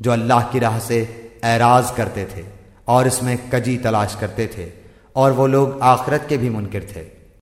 جو اللہ کی راہ سے اعراض کرتے تھے اور اس میں کجی تلاش کرتے تھے اور وہ لوگ آخرت کے بھی منکر تھے۔